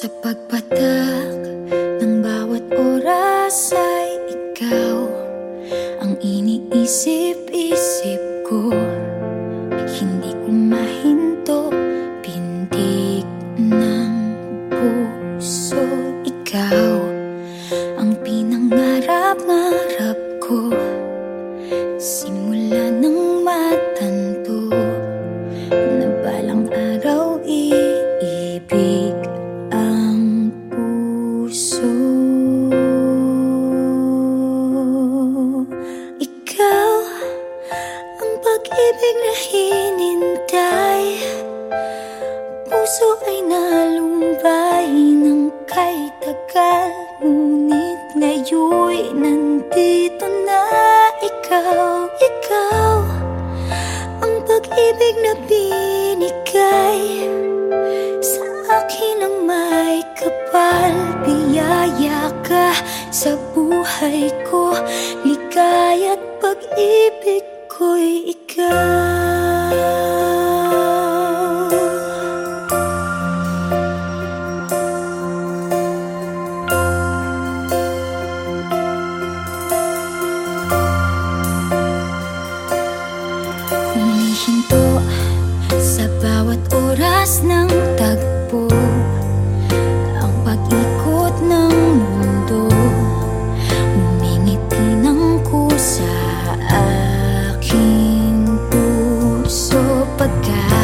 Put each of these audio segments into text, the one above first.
Sa pagpatak ng bawat oras ay ikaw Ang iniisip-isip ko. Hindi ko mahinto Pindig ng puso. Ikaw ang pinangarap na pag-ibig na hinintay. Puso ay nalumbay ng kay tagal Ngunit ngayoy nandito na ikaw, ikaw Ang pag-ibig na binigay. Sa akin ang may kapal Biyaya ka sa buhay ko Ligaya't pag-ibig ako'y ikaw. Humihinto sa bawat oras ng tagpo. Ang pag-ikot ng mundo down.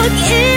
我。